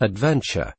adventure